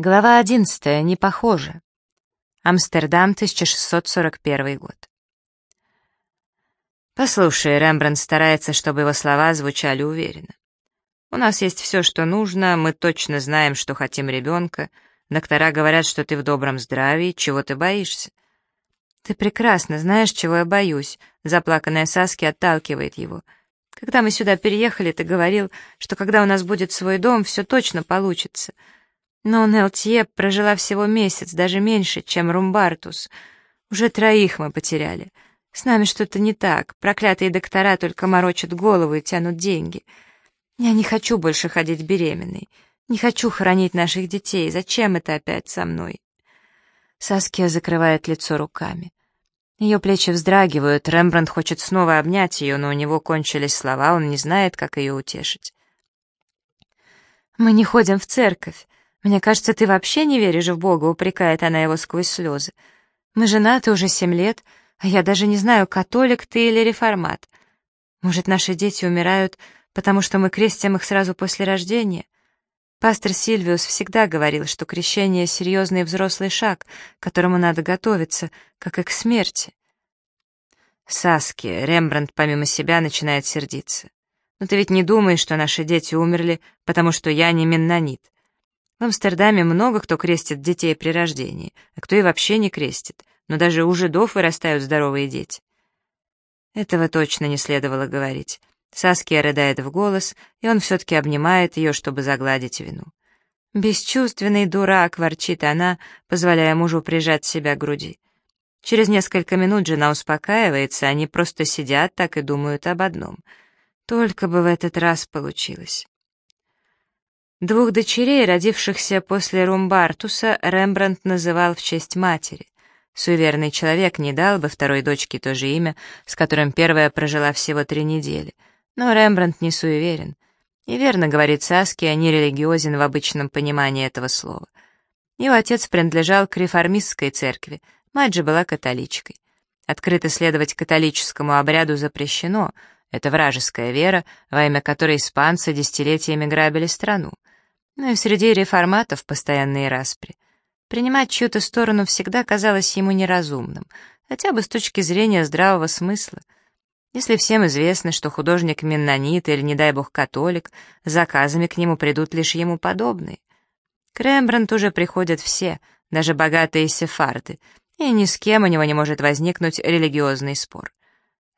Глава 11. Не похоже. Амстердам, 1641 год. Послушай, Рембрандт старается, чтобы его слова звучали уверенно. У нас есть все, что нужно, мы точно знаем, что хотим ребенка. Доктора говорят, что ты в добром здравии, чего ты боишься? Ты прекрасно знаешь, чего я боюсь. Заплаканная Саски отталкивает его. Когда мы сюда переехали, ты говорил, что когда у нас будет свой дом, все точно получится — но Нелтье прожила всего месяц, даже меньше, чем Румбартус. Уже троих мы потеряли. С нами что-то не так. Проклятые доктора только морочат голову и тянут деньги. Я не хочу больше ходить беременной. Не хочу хоронить наших детей. Зачем это опять со мной? Саския закрывает лицо руками. Ее плечи вздрагивают, Рембрандт хочет снова обнять ее, но у него кончились слова, он не знает, как ее утешить. «Мы не ходим в церковь. «Мне кажется, ты вообще не веришь в Бога», — упрекает она его сквозь слезы. «Мы женаты уже семь лет, а я даже не знаю, католик ты или реформат. Может, наши дети умирают, потому что мы крестим их сразу после рождения?» Пастор Сильвиус всегда говорил, что крещение — серьезный взрослый шаг, к которому надо готовиться, как и к смерти. Саски, Рембрандт помимо себя начинает сердиться. «Но ты ведь не думаешь, что наши дети умерли, потому что я не меннонит. В Амстердаме много кто крестит детей при рождении, а кто и вообще не крестит, но даже у жидов вырастают здоровые дети. Этого точно не следовало говорить. Саския рыдает в голос, и он все-таки обнимает ее, чтобы загладить вину. «Бесчувственный дурак!» — ворчит она, позволяя мужу прижать себя к груди. Через несколько минут жена успокаивается, они просто сидят так и думают об одном. Только бы в этот раз получилось. Двух дочерей, родившихся после Румбартуса, Рембрандт называл в честь матери. Суеверный человек не дал бы второй дочке то же имя, с которым первая прожила всего три недели. Но Рембрандт не суеверен. И верно говорит Саски, а не религиозен в обычном понимании этого слова. Его отец принадлежал к реформистской церкви, мать же была католичкой. Открыто следовать католическому обряду запрещено, это вражеская вера, во имя которой испанцы десятилетиями грабили страну. Ну и среди реформатов постоянные распри. Принимать чью-то сторону всегда казалось ему неразумным, хотя бы с точки зрения здравого смысла. Если всем известно, что художник меннонит или, не дай бог, католик, заказами к нему придут лишь ему подобные. К Рембрандту уже приходят все, даже богатые сефарды, и ни с кем у него не может возникнуть религиозный спор.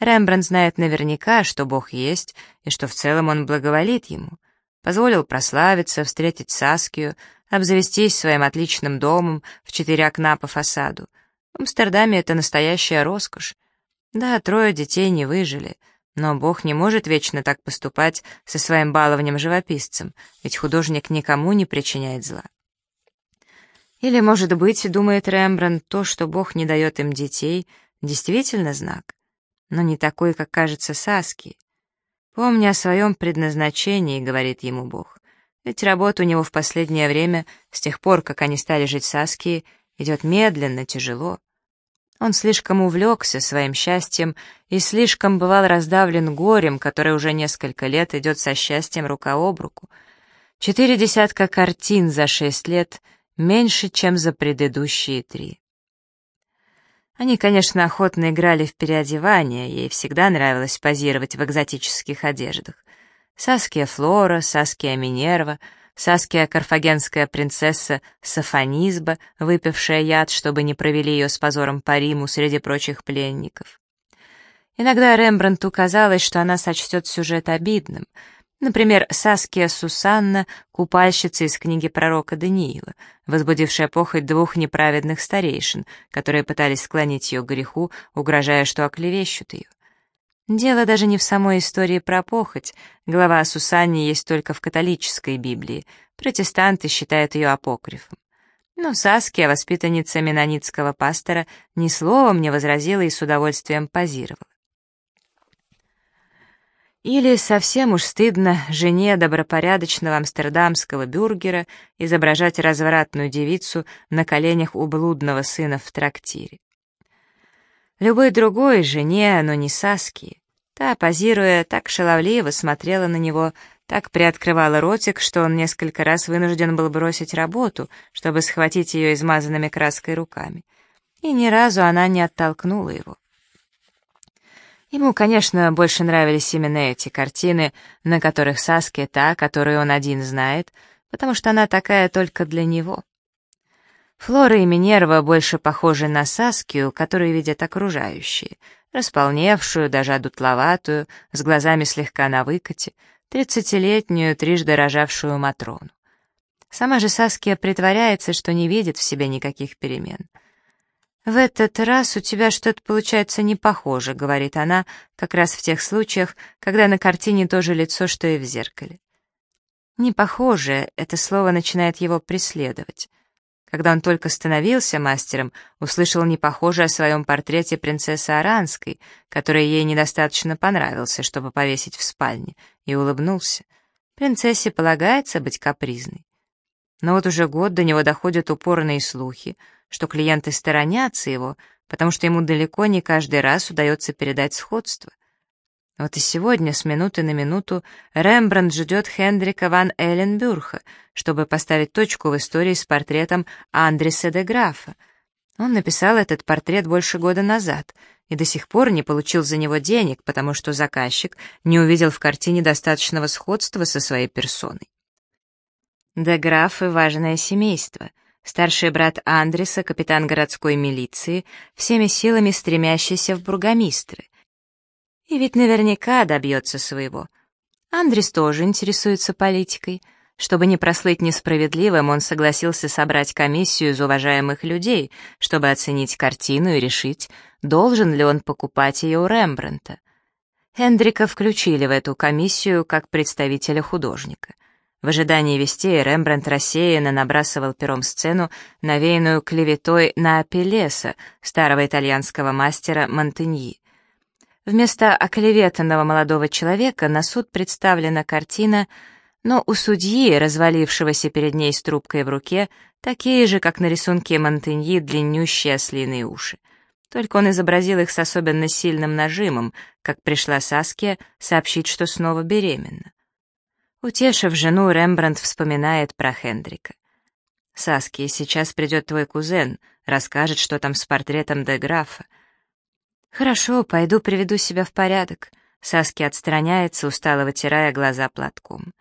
Рембрандт знает наверняка, что Бог есть, и что в целом он благоволит ему — позволил прославиться, встретить Саскию, обзавестись своим отличным домом в четыре окна по фасаду. В Амстердаме это настоящая роскошь. Да, трое детей не выжили, но Бог не может вечно так поступать со своим баловнем-живописцем, ведь художник никому не причиняет зла. Или, может быть, думает Рембрандт, то, что Бог не дает им детей, действительно знак, но не такой, как кажется Саски. «Помни о своем предназначении», — говорит ему Бог. Ведь работа у него в последнее время, с тех пор, как они стали жить с Аски, идет медленно, тяжело. Он слишком увлекся своим счастьем и слишком бывал раздавлен горем, которое уже несколько лет идет со счастьем рука об руку. Четыре десятка картин за шесть лет меньше, чем за предыдущие три. Они, конечно, охотно играли в переодевание, ей всегда нравилось позировать в экзотических одеждах. Саския Флора, Саския Минерва, Саския карфагенская принцесса Сафонизба, выпившая яд, чтобы не провели ее с позором по Риму среди прочих пленников. Иногда Рембрандту казалось, что она сочтет сюжет обидным — Например, Саския Сусанна, купальщица из книги пророка Даниила, возбудившая похоть двух неправедных старейшин, которые пытались склонить ее к греху, угрожая, что оклевещут ее. Дело даже не в самой истории про похоть. Глава о Сусанне есть только в католической Библии. Протестанты считают ее апокрифом. Но Саския, воспитанница менонитского пастора, ни словом не возразила и с удовольствием позировала. Или совсем уж стыдно жене добропорядочного амстердамского бюргера изображать развратную девицу на коленях у блудного сына в трактире. Любой другой жене, но не Саски. Та, позируя, так шаловливо смотрела на него, так приоткрывала ротик, что он несколько раз вынужден был бросить работу, чтобы схватить ее измазанными краской руками. И ни разу она не оттолкнула его. Ему, конечно, больше нравились именно эти картины, на которых Саски та, которую он один знает, потому что она такая только для него. Флора и Минерва больше похожи на Саскию, которую видят окружающие, располневшую, даже одутловатую, с глазами слегка на выкате, тридцатилетнюю, трижды рожавшую Матрону. Сама же Саския притворяется, что не видит в себе никаких перемен. «В этот раз у тебя что-то получается не похоже», — говорит она, как раз в тех случаях, когда на картине то же лицо, что и в зеркале. «Не похоже» — это слово начинает его преследовать. Когда он только становился мастером, услышал непохожее о своем портрете принцессы Аранской, который ей недостаточно понравился, чтобы повесить в спальне, и улыбнулся. Принцессе полагается быть капризной. Но вот уже год до него доходят упорные слухи, что клиенты сторонятся его, потому что ему далеко не каждый раз удается передать сходство — вот и сегодня, с минуты на минуту, Рембрандт ждет Хендрика ван Эленбюрха, чтобы поставить точку в истории с портретом Андреса де Графа. Он написал этот портрет больше года назад и до сих пор не получил за него денег, потому что заказчик не увидел в картине достаточного сходства со своей персоной. Де Графы — важное семейство. Старший брат Андреса, капитан городской милиции, всеми силами стремящийся в бургомистры — и ведь наверняка добьется своего. Андрес тоже интересуется политикой. Чтобы не прослыть несправедливым, он согласился собрать комиссию из уважаемых людей, чтобы оценить картину и решить, должен ли он покупать ее у Рембрандта. Хендрика включили в эту комиссию как представителя художника. В ожидании вестей Рембрандт рассеянно набрасывал пером сцену, навеянную клеветой на Апеллеса, старого итальянского мастера Монтеньи. Вместо оклеветанного молодого человека на суд представлена картина, но у судьи, развалившегося перед ней с трубкой в руке, такие же, как на рисунке Монтеньи, длиннющие ослиные уши. Только он изобразил их с особенно сильным нажимом, как пришла Саския сообщить, что снова беременна. Утешив жену, Рембрандт вспоминает про Хендрика. «Саския, сейчас придет твой кузен, расскажет, что там с портретом де графа. «Хорошо, пойду приведу себя в порядок». Саски отстраняется, устало вытирая глаза платком.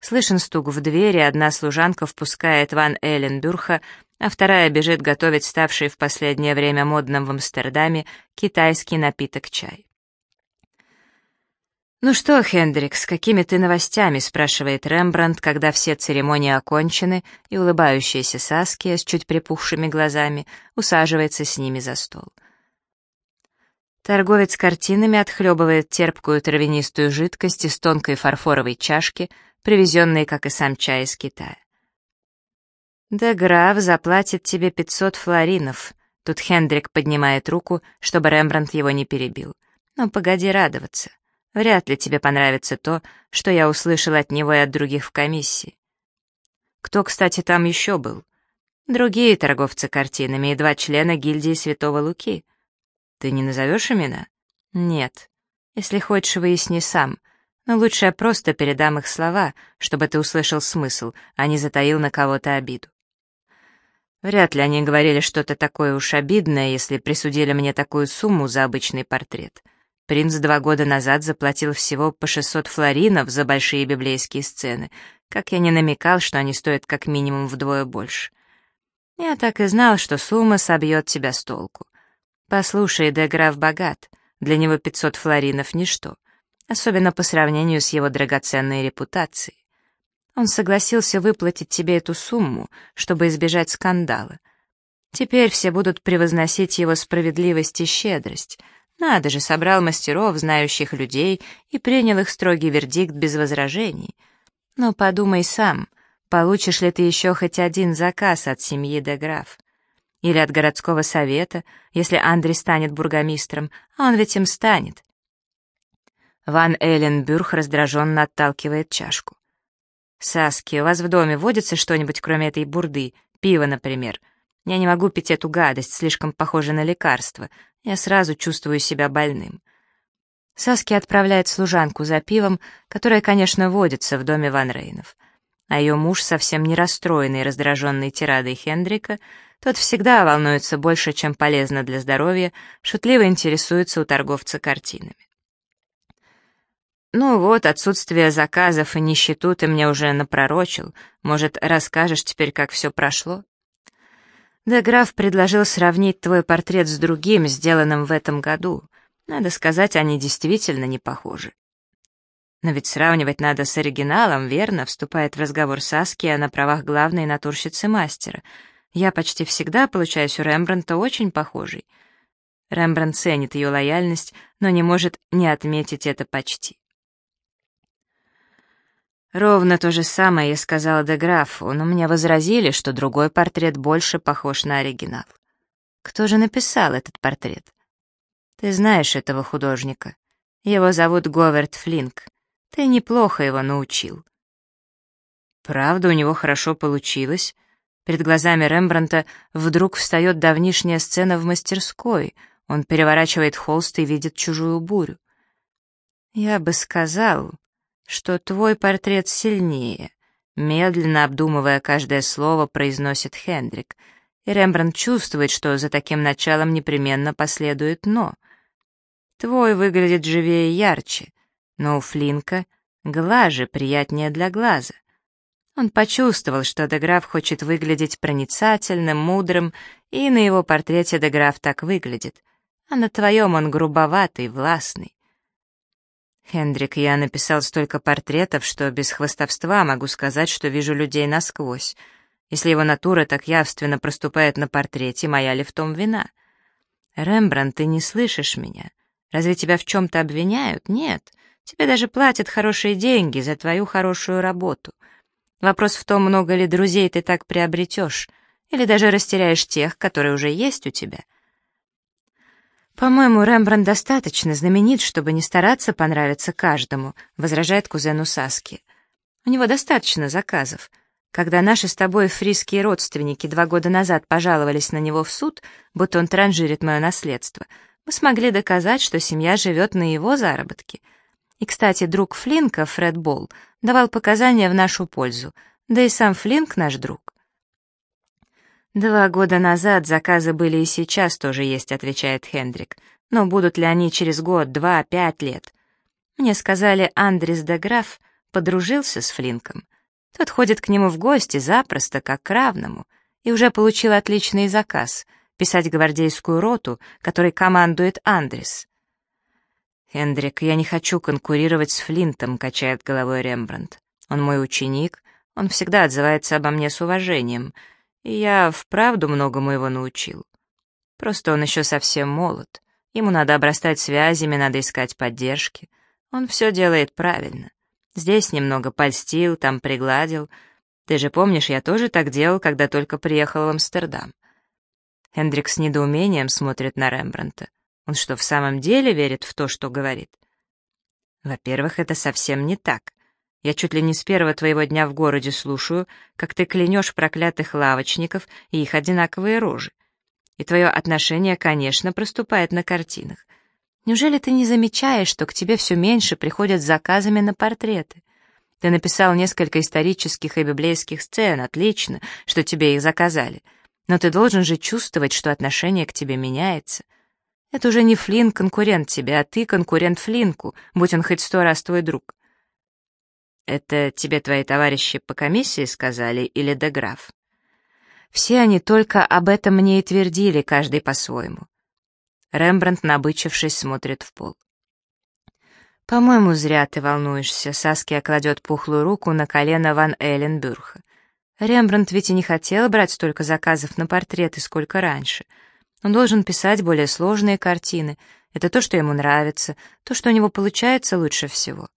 Слышен стук в двери, одна служанка впускает Ван Эленбюрха, а вторая бежит готовить ставший в последнее время модным в Амстердаме китайский напиток чай. «Ну что, Хендрик, с какими ты новостями?» — спрашивает Рембрандт, когда все церемонии окончены, и улыбающаяся Саския с чуть припухшими глазами усаживается с ними за стол. Торговец картинами отхлебывает терпкую травянистую жидкость из тонкой фарфоровой чашки, привезенной, как и сам чай, из Китая. «Да граф заплатит тебе пятьсот флоринов», Тут Хендрик поднимает руку, чтобы Рембрандт его не перебил. «Но погоди радоваться. Вряд ли тебе понравится то, что я услышал от него и от других в комиссии». Кто, кстати, там еще был? Другие торговцы картинами и два члена гильдии Святого Луки. Ты не назовешь имена? Нет. Если хочешь, выясни сам. Но лучше я просто передам их слова, чтобы ты услышал смысл, а не затаил на кого-то обиду. Вряд ли они говорили что-то такое уж обидное, если присудили мне такую сумму за обычный портрет. Принц два года назад заплатил всего по 600 флоринов за большие библейские сцены, как я не намекал, что они стоят как минимум вдвое больше. Я так и знал, что сумма собьет тебя с толку. Послушай, де богат, для него 500 флоринов — ничто, особенно по сравнению с его драгоценной репутацией. Он согласился выплатить тебе эту сумму, чтобы избежать скандала. Теперь все будут превозносить его справедливость и щедрость. Надо же, собрал мастеров, знающих людей, и принял их строгий вердикт без возражений. Но подумай сам, получишь ли ты еще хоть один заказ от семьи де граф? Или от городского совета, если Андрей станет бургомистром, а он ведь им станет. Ван Эйленбюрх раздраженно отталкивает чашку. «Саски, у вас в доме водится что-нибудь, кроме этой бурды? Пиво, например. Я не могу пить эту гадость, слишком похоже на лекарство. Я сразу чувствую себя больным». Саски отправляет служанку за пивом, которая, конечно, водится в доме Ван Рейнов. А ее муж, совсем не расстроенный и раздраженный тирадой Хендрика, тот всегда волнуется больше, чем полезно для здоровья, шутливо интересуется у торговца картинами. «Ну вот, отсутствие заказов и нищету ты мне уже напророчил. Может, расскажешь теперь, как все прошло?» Да граф предложил сравнить твой портрет с другим, сделанным в этом году. Надо сказать, они действительно не похожи. Но ведь сравнивать надо с оригиналом, верно, вступает в разговор Саския на правах главной натурщицы мастера. Я почти всегда получаюсь у Рембрандта очень похожий. Рембрандт ценит ее лояльность, но не может не отметить это почти. Ровно то же самое я сказала де графу, но мне возразили, что другой портрет больше похож на оригинал. Кто же написал этот портрет? Ты знаешь этого художника. Его зовут Говард Флинк. Ты неплохо его научил. Правда, у него хорошо получилось. Перед глазами Рембранта вдруг встает давнишняя сцена в мастерской. Он переворачивает холст и видит чужую бурю. Я бы сказал, что твой портрет сильнее, медленно обдумывая каждое слово, произносит Хендрик. И Рембрандт чувствует, что за таким началом непременно последует «но». Твой выглядит живее и ярче, но у Флинка глаже, приятнее для глаза. Он почувствовал, что Деграф хочет выглядеть проницательным, мудрым, и на его портрете Деграф так выглядит, а на твоем он грубоватый, властный. «Хендрик, я написал столько портретов, что без хвостовства могу сказать, что вижу людей насквозь. Если его натура так явственно проступает на портрете, моя ли в том вина? Рембрандт, ты не слышишь меня. Разве тебя в чем-то обвиняют? Нет. Тебе даже платят хорошие деньги за твою хорошую работу. Вопрос в том, много ли друзей ты так приобретешь, или даже растеряешь тех, которые уже есть у тебя». «По-моему, Рембрандт достаточно знаменит, чтобы не стараться понравиться каждому», — возражает кузену Саски. «У него достаточно заказов. Когда наши с тобой фриские родственники два года назад пожаловались на него в суд, будто он транжирит мое наследство, мы смогли доказать, что семья живет на его заработке. И, кстати, друг Флинка, Фред Болл, давал показания в нашу пользу, да и сам Флинк наш друг. «Два года назад заказы были и сейчас тоже есть», — отвечает Хендрик. «Но будут ли они через год, два, пять лет?» Мне сказали, Андрес де Граф подружился с Флинком. Тот ходит к нему в гости запросто, как к равному, и уже получил отличный заказ — писать гвардейскую роту, которой командует Андрес. «Хендрик, я не хочу конкурировать с Флинтом», — качает головой Рембрандт. «Он мой ученик, он всегда отзывается обо мне с уважением» я вправду многому его научил. Просто он еще совсем молод. Ему надо обрастать связями, надо искать поддержки. Он все делает правильно. Здесь немного польстил, там пригладил. Ты же помнишь, я тоже так делал, когда только приехал в Амстердам. Хендрик с недоумением смотрит на Рембранта. Он что, в самом деле верит в то, что говорит? Во-первых, это совсем не так. Я чуть ли не с первого твоего дня в городе слушаю, как ты клянешь проклятых лавочников и их одинаковые рожи. И твое отношение, конечно, проступает на картинах. Неужели ты не замечаешь, что к тебе все меньше приходят с заказами на портреты? Ты написал несколько исторических и библейских сцен, отлично, что тебе их заказали. Но ты должен же чувствовать, что отношение к тебе меняется. Это уже не Флин конкурент тебе, а ты конкурент Флинку, будь он хоть сто раз твой друг. Это тебе твои товарищи по комиссии сказали или деграф? Все они только об этом мне и твердили, каждый по-своему. Рембрандт, набычившись, смотрит в пол. «По-моему, зря ты волнуешься», — Саския кладет пухлую руку на колено Ван Эйленбюрха. Рембрандт ведь и не хотел брать столько заказов на портреты, сколько раньше. Он должен писать более сложные картины. Это то, что ему нравится, то, что у него получается лучше всего.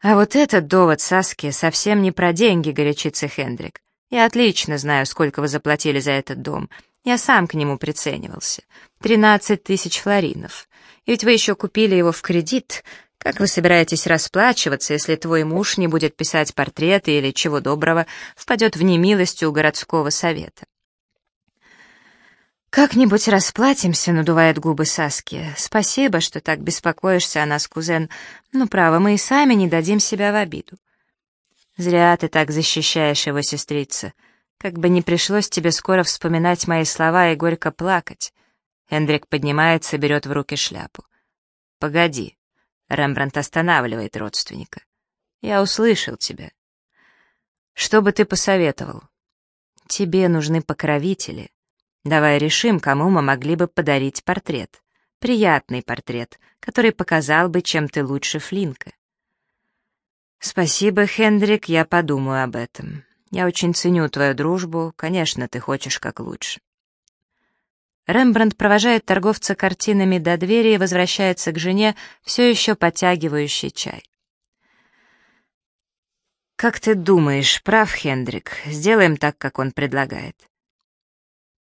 А вот этот довод Саски совсем не про деньги, горячится Хендрик. Я отлично знаю, сколько вы заплатили за этот дом. Я сам к нему приценивался. Тринадцать тысяч флоринов. Ведь вы еще купили его в кредит. Как вы собираетесь расплачиваться, если твой муж не будет писать портреты или, чего доброго, впадет в немилость у городского совета? «Как-нибудь расплатимся», — надувает губы Саски. «Спасибо, что так беспокоишься о нас, кузен. Ну, право, мы и сами не дадим себя в обиду». «Зря ты так защищаешь его, сестрица. Как бы не пришлось тебе скоро вспоминать мои слова и горько плакать». Эндрик поднимается, берет в руки шляпу. «Погоди». Рембрандт останавливает родственника. «Я услышал тебя. Что бы ты посоветовал?» «Тебе нужны покровители». Давай решим, кому мы могли бы подарить портрет. Приятный портрет, который показал бы, чем ты лучше Флинка. Спасибо, Хендрик, я подумаю об этом. Я очень ценю твою дружбу, конечно, ты хочешь как лучше. Рембрандт провожает торговца картинами до двери и возвращается к жене, все еще подтягивающей чай. «Как ты думаешь, прав Хендрик? Сделаем так, как он предлагает».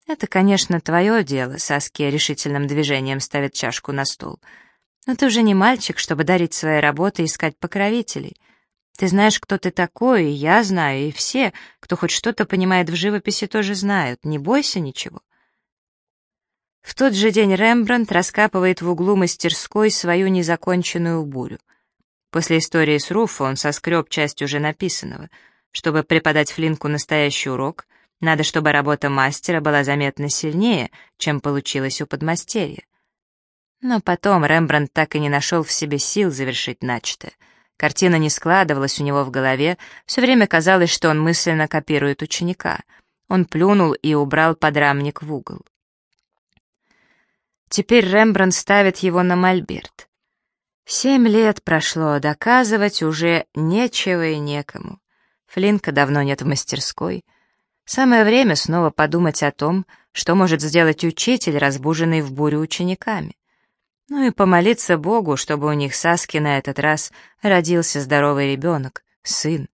«Это, конечно, твое дело», — Саския решительным движением ставит чашку на стол. «Но ты уже не мальчик, чтобы дарить свои работы и искать покровителей. Ты знаешь, кто ты такой, и я знаю, и все, кто хоть что-то понимает в живописи, тоже знают. Не бойся ничего». В тот же день Рембрандт раскапывает в углу мастерской свою незаконченную бурю. После истории с Руффо он соскреб часть уже написанного. Чтобы преподать Флинку настоящий урок — надо, чтобы работа мастера была заметно сильнее, чем получилось у подмастерья. Но потом Рембрандт так и не нашел в себе сил завершить начатое. Картина не складывалась у него в голове, все время казалось, что он мысленно копирует ученика. Он плюнул и убрал подрамник в угол. Теперь Рембрандт ставит его на мольберт. Семь лет прошло, доказывать уже нечего и некому. Флинка давно нет в мастерской — Самое время снова подумать о том, что может сделать учитель, разбуженный в бурю учениками. Ну и помолиться Богу, чтобы у них Саски на этот раз родился здоровый ребенок, сын.